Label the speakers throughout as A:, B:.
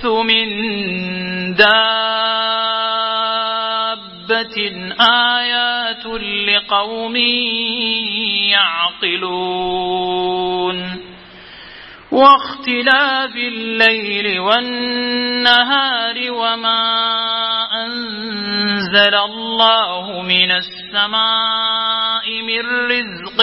A: يخث من دابة آيات لقوم يعقلون واختلاف الليل والنهار وما أنزل الله من السماء من رزق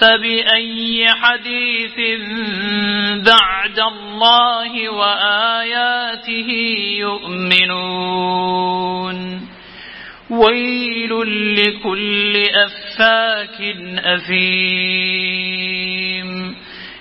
A: فبأي حديث بعد الله وآياته يؤمنون ويل لكل أفاك أثير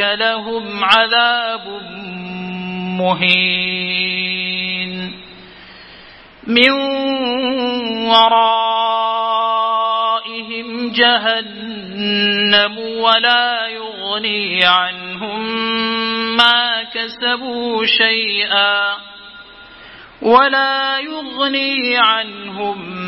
A: أولئك لهم عذاب مهين من ورائهم جهنم ولا يغني عنهم ما كسبوا شيئا ولا يغني عنهم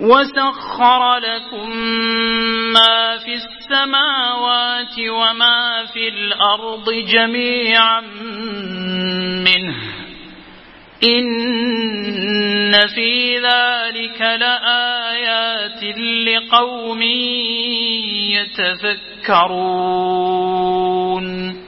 A: وسخر لكم ما في السماوات وما في الأرض جميعا منه إن في ذلك لآيات لقوم يتفكرون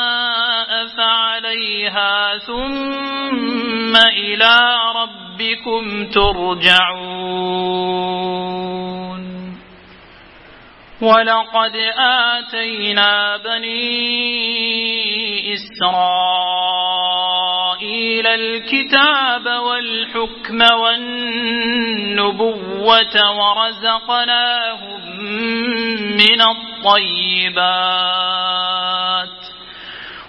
A: عليها ثم إلى ربكم ترجعون ولقد آتينا بني إسرائيل الكتاب والحكم والنبوة ورزقناهم من الطيبات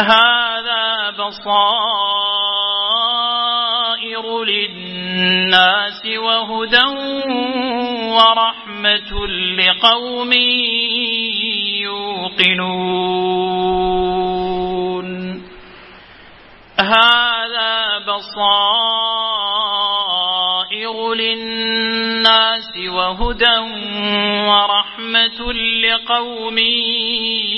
A: هذا بصائر للناس وهدى ورحمة لقوم يوقنون هذا بصائر للناس وهدى ورحمة لقوم يوقنون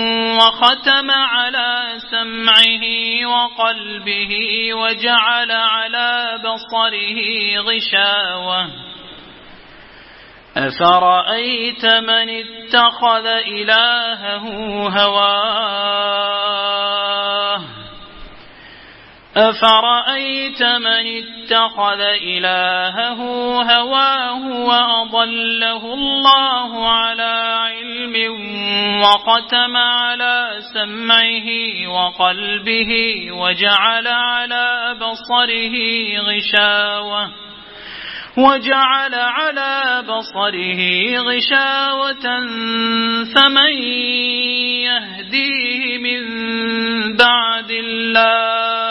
A: وختم على سمعه وقلبه وجعل على بصره غشاوة أفرأيت من اتخذ إلهه هواه أفرأيت من اتخذ إلهه هواه وأضله الله على علم وقتم على سمعه وقلبه وجعل على بصره غشاوة وجعل على بصره غشاوة فمن يهديه من بعد الله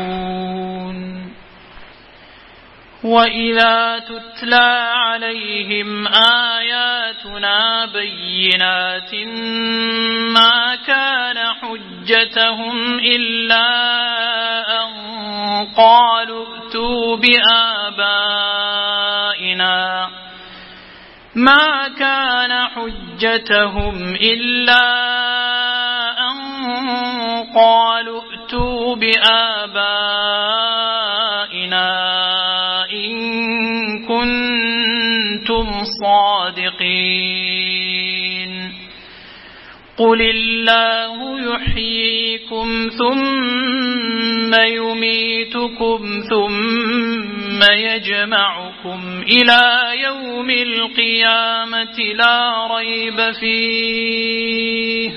A: وإذا تتلى عليهم آياتنا بينات ما كان حجتهم إلا أن قالوا ائتوا بآبائنا ما كان حجتهم إلا أن قالوا ائتوا بآبائنا قل الله يحييكم ثم يميتكم ثم يجمعكم إلى يوم القيامة لا ريب فيه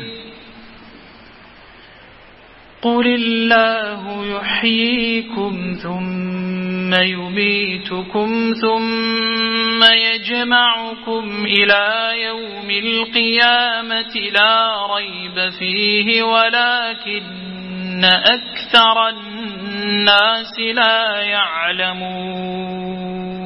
A: قل الله يحييكم ثم يميتكم ثم يجمعكم إلى يوم القيامة لا ريب فيه ولكن أكثر الناس لا يعلمون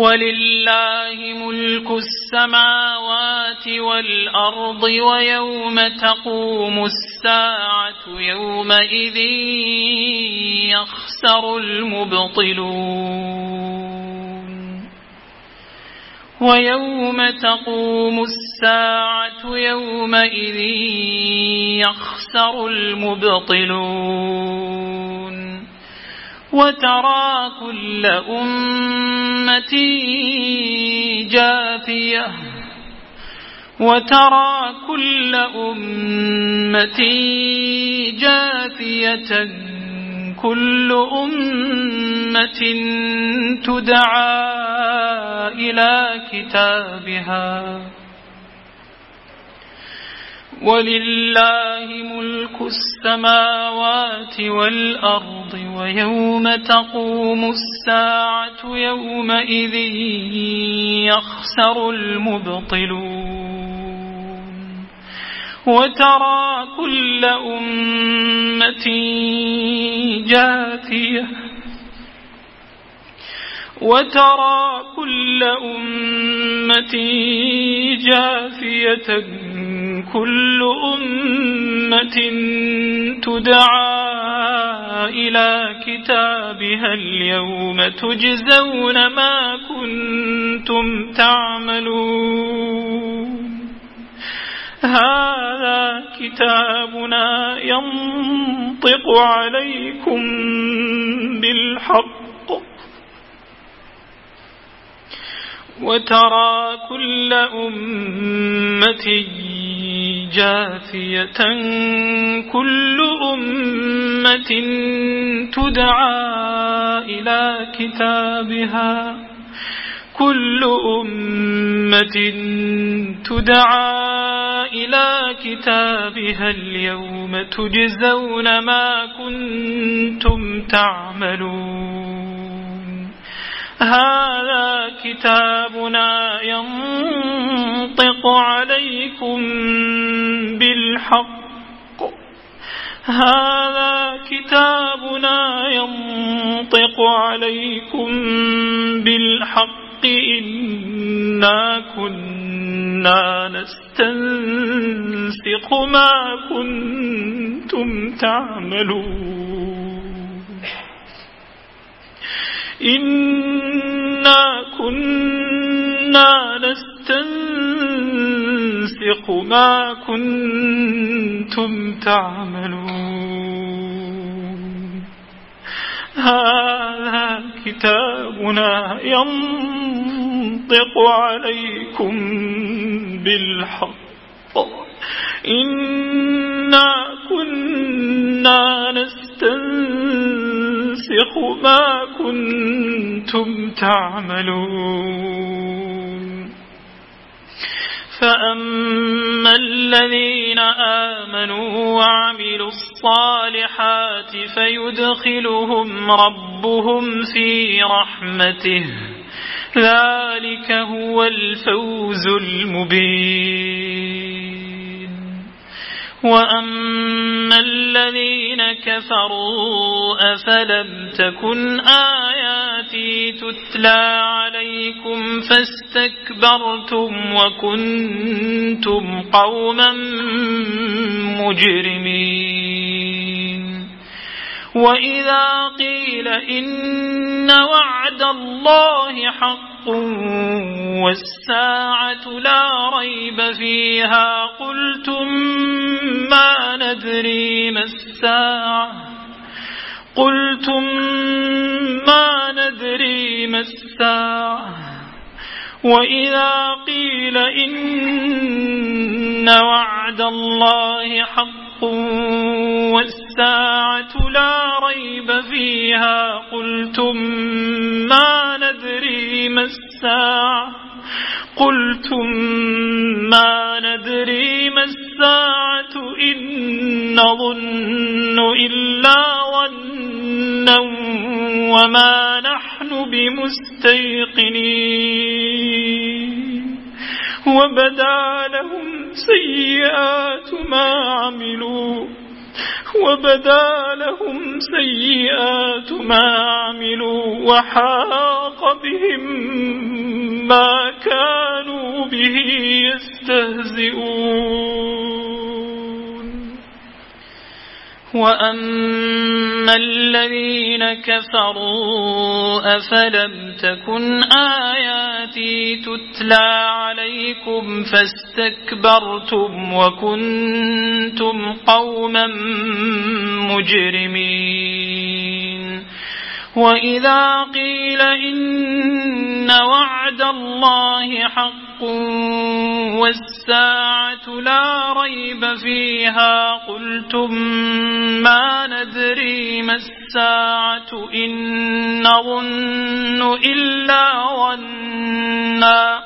A: ولله ملك السماوات والأرض ويوم تقوم الساعة يومئذ يخسر المبطلون ويوم تقوم الساعة يومئذ يخسر المبطلون وترى كل أمة جاثية وترى كل أمة جاثية كل أمة تدعى إلى كتابها ولله ملك السماوات والأرض ويوم تقوم الساعة يومئذ يخسر المبطلون وترى كل أمة جاثية وترى كل أمة جاثية كل أمة تدعى إلى كتابها اليوم تجزون ما كنتم تعملون هذا كتابنا ينطق عليكم بالحق وترى كل أمة جاثية كل أمة تدعى إلى كتابها كل أمة تدعى إلى كتابها اليوم تجزون ما كنتم تعملون هذا كتابنا ينطق عليكم بالحق هذا كتابنا ينطق عليكم بالحق إنا كنا نستنسق ما كنتم تعملون إنا كنا نستنسق ما كنتم تعملون هذا كتابنا ينطق عليكم بالحق إنا كنا نستنسق ما كنتم تعملون فأما الذين آمنوا وعملوا الصالحات فيدخلهم ربهم في رحمته ذلك هو الفوز المبين وأما الذين كفروا أفلم تكن آياتي تتلى عليكم فاستكبرتم وكنتم قوما مجرمين وإذا قيل إن وعد الله حق والساعة لا ريب فيها قلتم ما ندري ما الساعة قلتم ما ندري ما الساعة وإذا قيل إن وعد الله حق والساعة لا ريب فيها قلتم قلتم ما ندري ما الساعة إن نظن إلا ظنا وما نحن بمستيقنين وبدا لهم سيئات ما عملوا وبدا لهم سيئات ما عملوا وحاق بهم ما كانوا به يستهزئون وأما الذين كفروا أفلم تكن آياتي تتلى عليكم فاستكبرتم وكنتم قوما مجرمين وإذا قيل إن وعد الله حق والساعة لا ريب فيها قلتم ما ندري ما الساعة إن ظن إلا ظنّا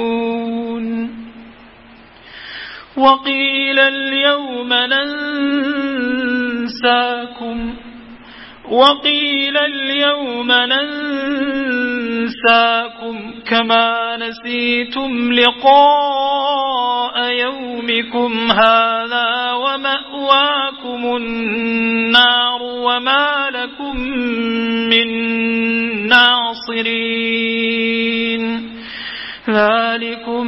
A: وقيل اليوم ننساكم وقيل اليوم ننساكم كما نسيتم لقاء يومكم هذا ومأواكم النار وما لكم من ناصرين ذلكم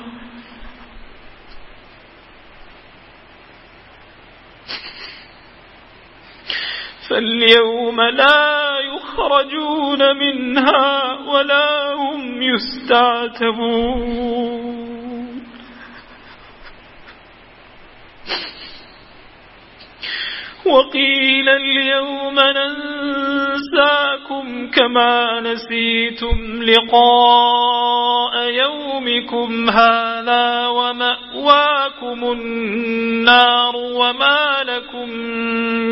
A: فاليوم لا يخرجون منها ولا هم يستعتبون وقيل اليوم ننساكم كما نسيتم لقاء يومكم هذا ومأواكم النار وما لكم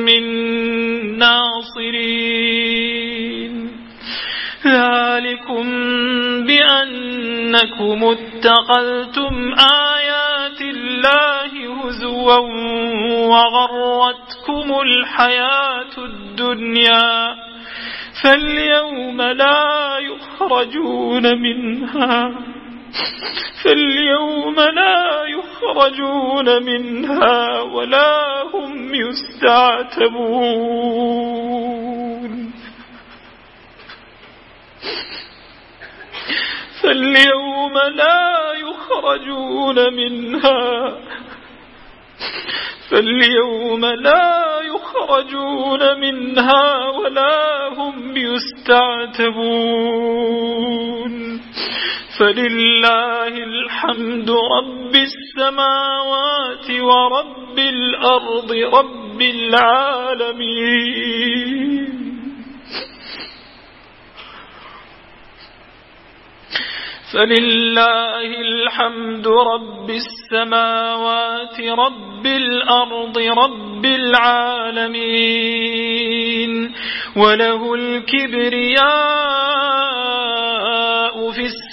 A: من الناصرين ذلكم بأنكم اتقلتم آيات الله هزوا وغرتكم الحياة الدنيا فاليوم لا يخرجون منها فاليوم لا يخرجون منها ولا هم يستعتبون فاليوم لا يخرجون منها فاليوم لا يخرجون منها ولا هم يستعتبون فلله الحمد رب السماوات ورب الأرض رب العالمين فلله الحمد رب السماوات رب الأرض رب العالمين وله الكبرياء